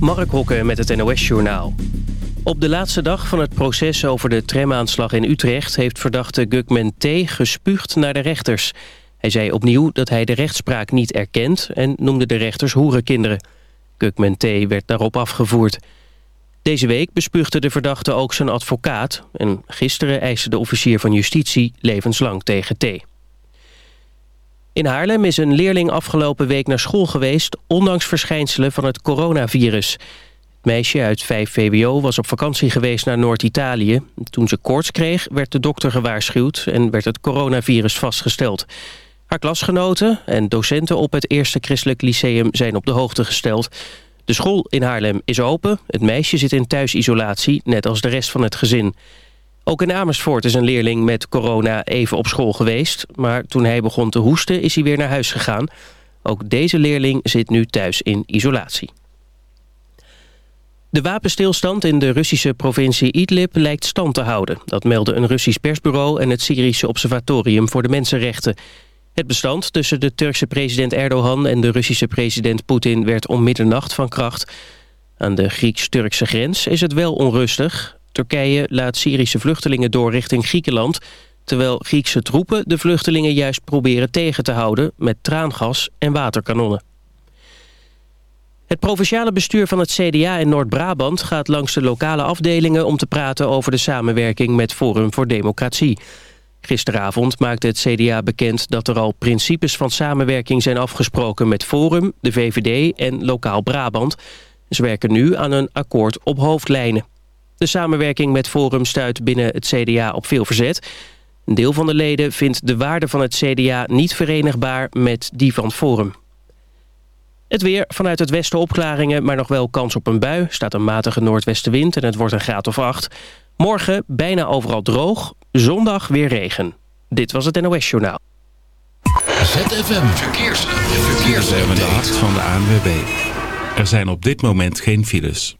Mark Hokke met het NOS-journaal. Op de laatste dag van het proces over de tramaanslag in Utrecht... heeft verdachte Gugman T. gespuugd naar de rechters. Hij zei opnieuw dat hij de rechtspraak niet erkent... en noemde de rechters hoerenkinderen. Gugman T. werd daarop afgevoerd. Deze week bespuugde de verdachte ook zijn advocaat... en gisteren eiste de officier van justitie levenslang tegen T. In Haarlem is een leerling afgelopen week naar school geweest... ondanks verschijnselen van het coronavirus. Het meisje uit 5 VWO was op vakantie geweest naar Noord-Italië. Toen ze koorts kreeg, werd de dokter gewaarschuwd... en werd het coronavirus vastgesteld. Haar klasgenoten en docenten op het Eerste Christelijk Lyceum... zijn op de hoogte gesteld. De school in Haarlem is open. Het meisje zit in thuisisolatie, net als de rest van het gezin. Ook in Amersfoort is een leerling met corona even op school geweest. Maar toen hij begon te hoesten is hij weer naar huis gegaan. Ook deze leerling zit nu thuis in isolatie. De wapenstilstand in de Russische provincie Idlib lijkt stand te houden. Dat meldde een Russisch persbureau en het Syrische Observatorium voor de Mensenrechten. Het bestand tussen de Turkse president Erdogan en de Russische president Poetin werd om middernacht van kracht. Aan de Grieks-Turkse grens is het wel onrustig. Turkije laat Syrische vluchtelingen door richting Griekenland... terwijl Griekse troepen de vluchtelingen juist proberen tegen te houden... met traangas en waterkanonnen. Het provinciale bestuur van het CDA in Noord-Brabant gaat langs de lokale afdelingen om te praten over de samenwerking met Forum voor Democratie. Gisteravond maakte het CDA bekend dat er al principes van samenwerking zijn afgesproken met Forum, de VVD en Lokaal Brabant. Ze werken nu aan een akkoord op hoofdlijnen. De samenwerking met Forum stuit binnen het CDA op veel verzet. Een deel van de leden vindt de waarde van het CDA niet verenigbaar met die van Forum. Het weer, vanuit het westen opklaringen, maar nog wel kans op een bui. Staat een matige noordwestenwind en het wordt een graad of 8. Morgen bijna overal droog, zondag weer regen. Dit was het NOS Journaal. ZFM de hart van de ANWB. Er zijn op dit moment geen files.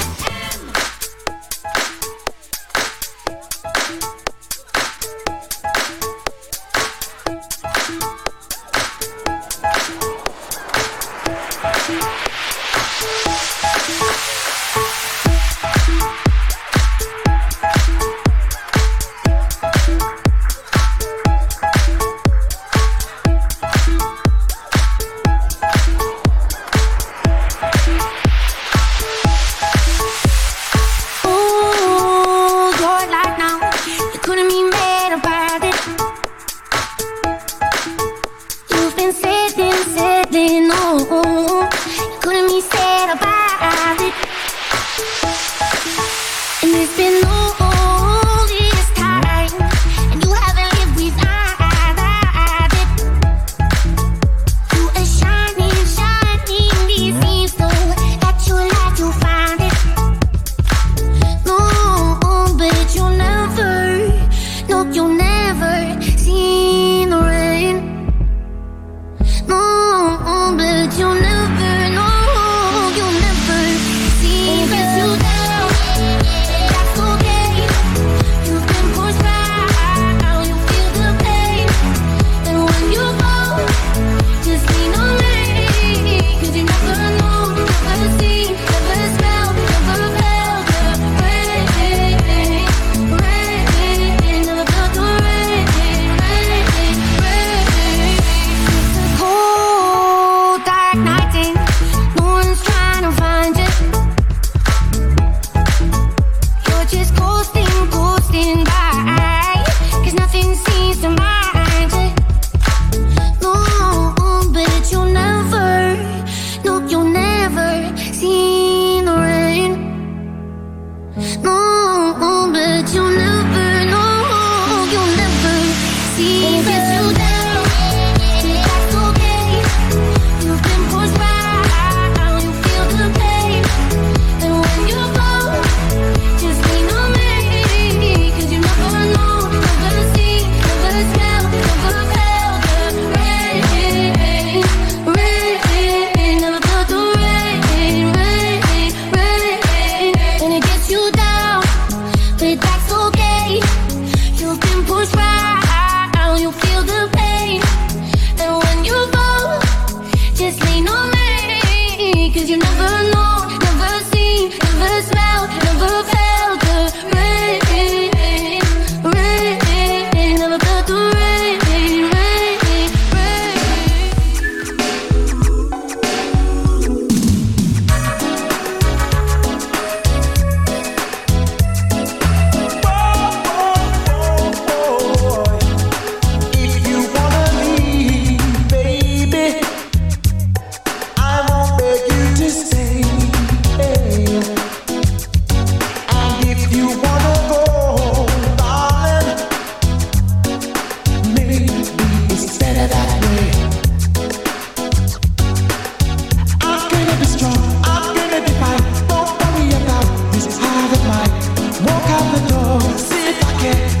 Walk out the door, see if I can.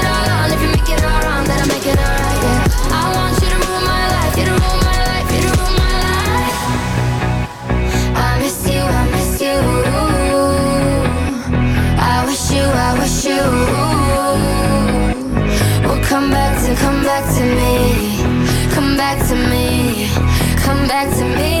back to me.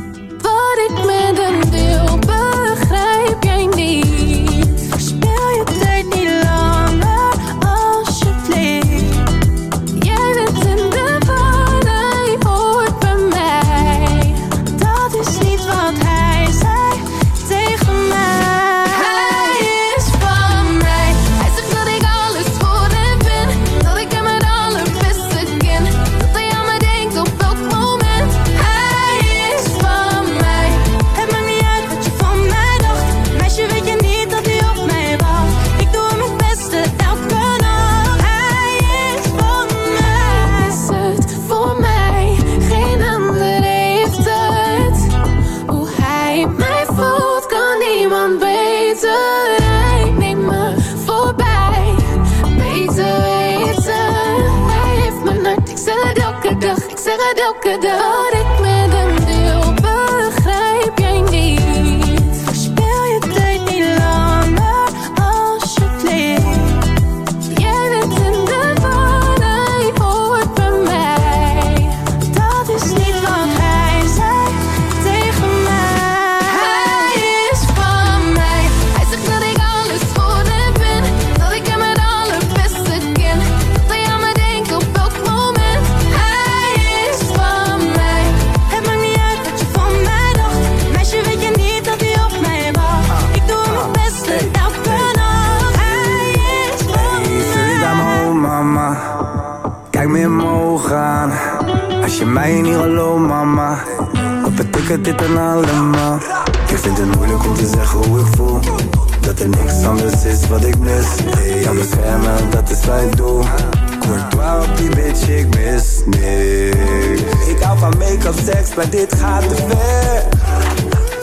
Sex seks, maar dit gaat te ver.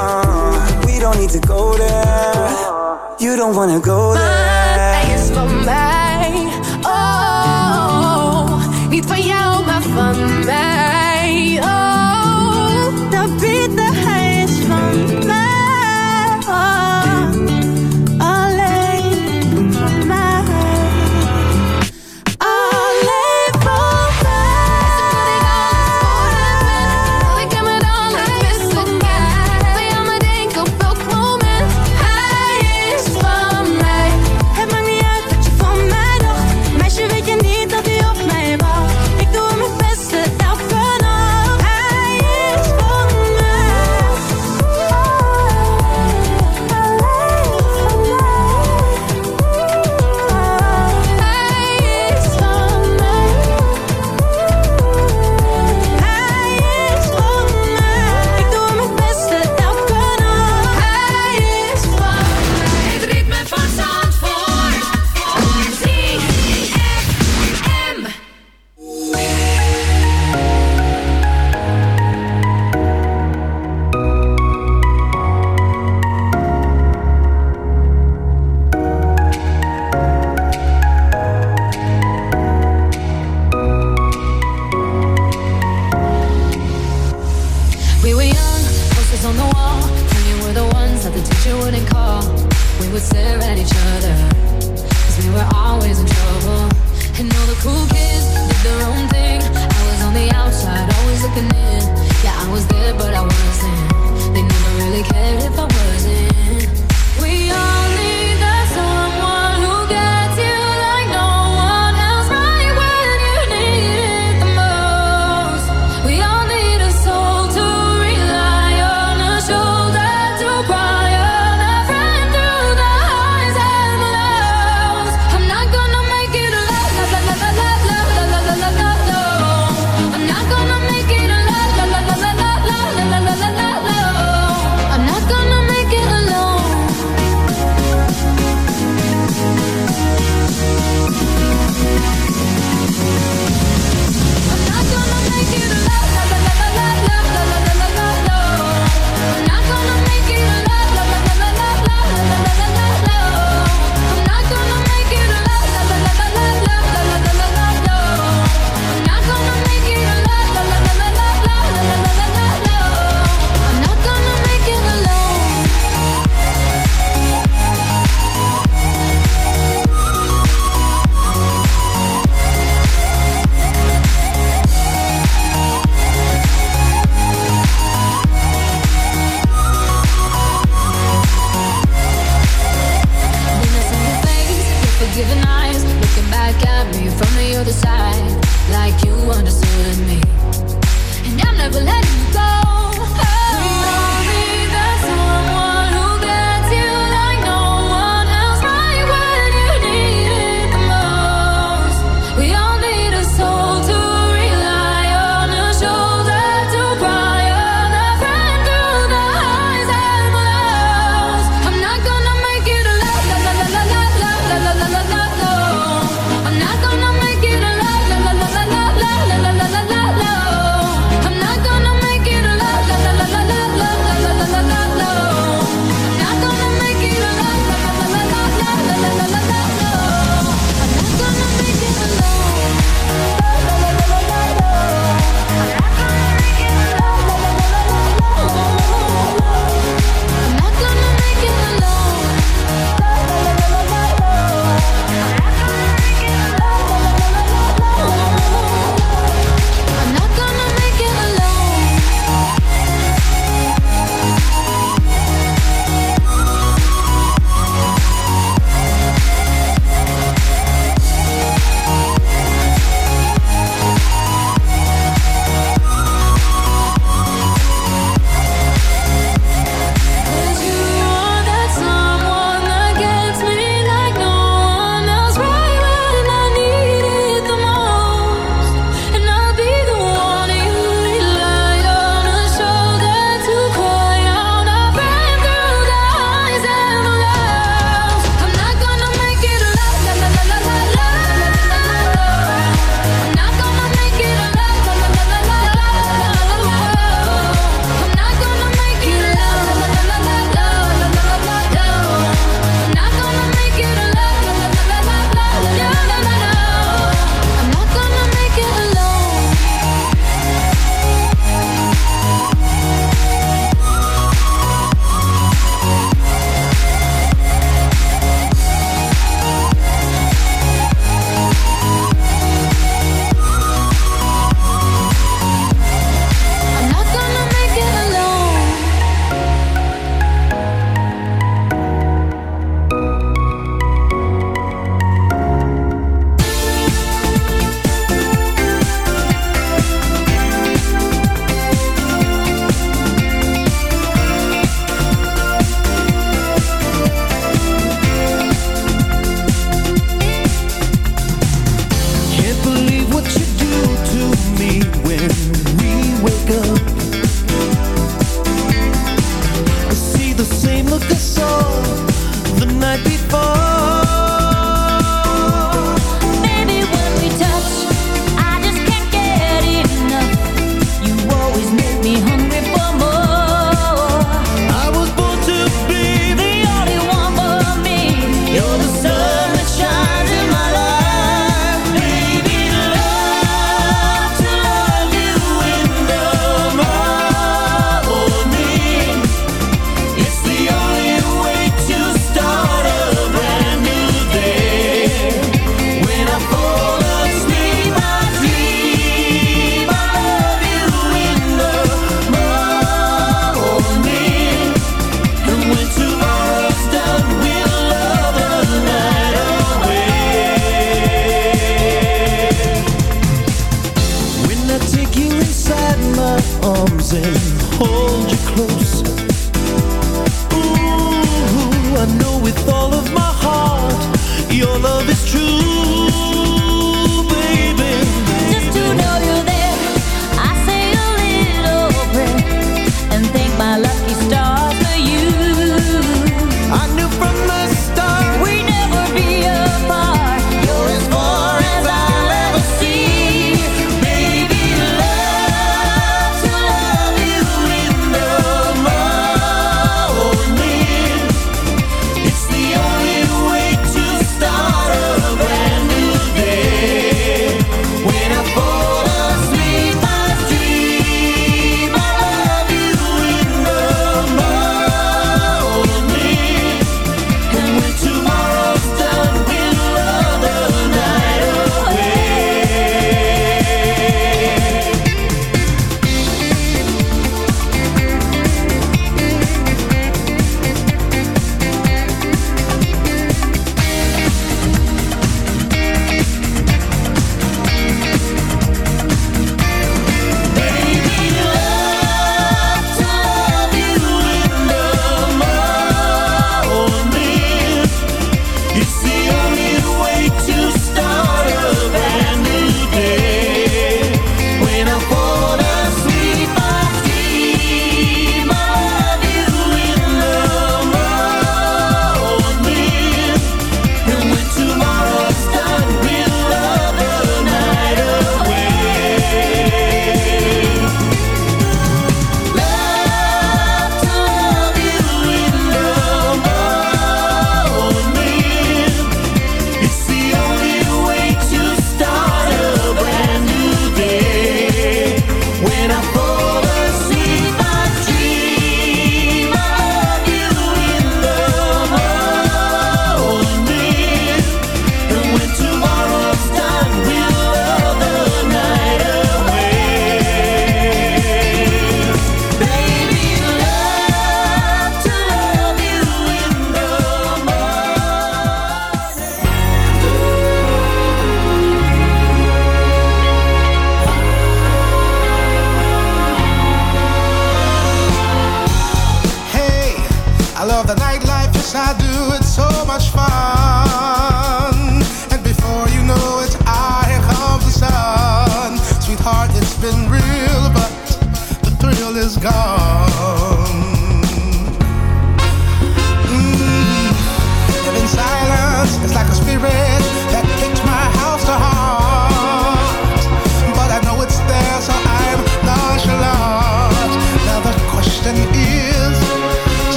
Ah, we don't need to go there. You don't wanna go there. Maar hij is van mij. Oh, niet van jou, maar van mij.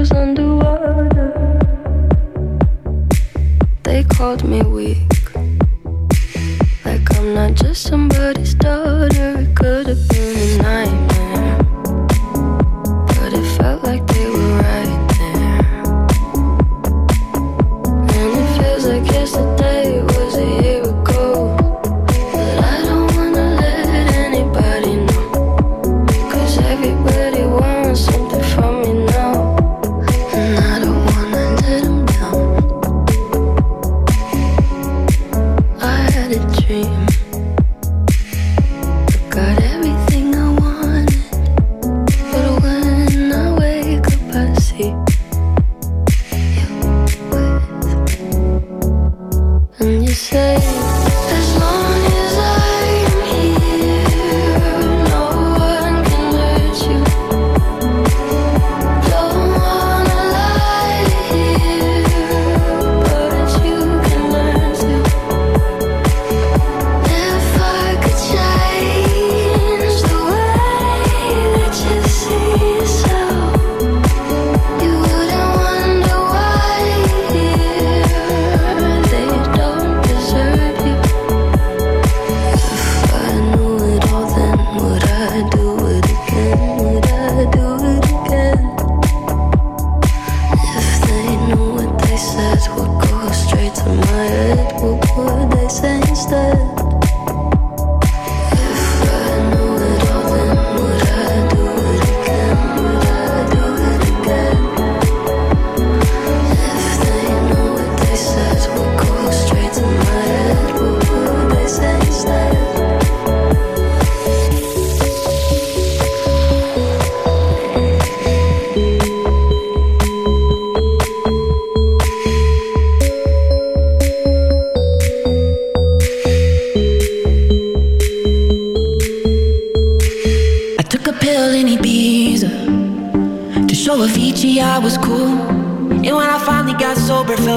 was underwater. They called me weak. Like I'm not just somebody's daughter. It could have been a nightmare.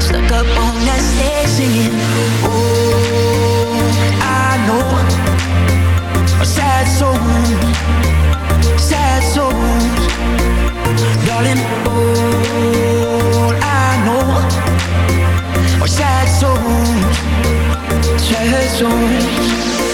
Stuck up on that stage singing. Oh, I know a sad soul, sad souls, darling. All I know are sad souls, sad souls.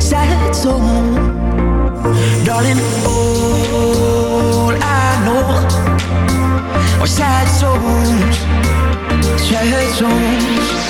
sad songs, darling. All I know are sad songs, sad songs.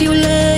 if you let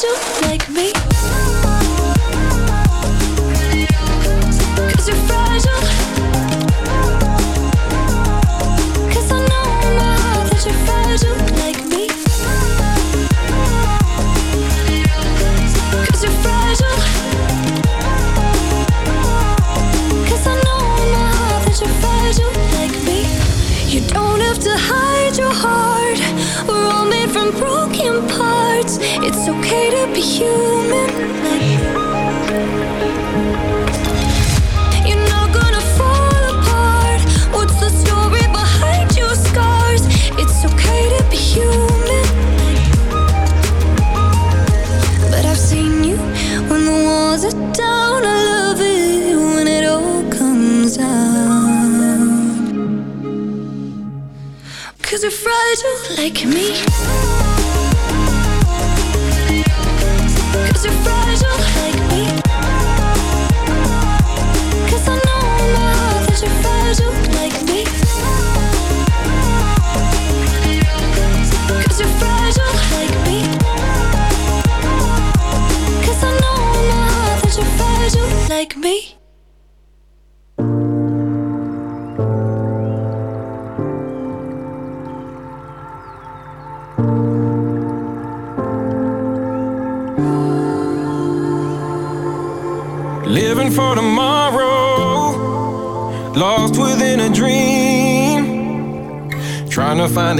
do like me? like me?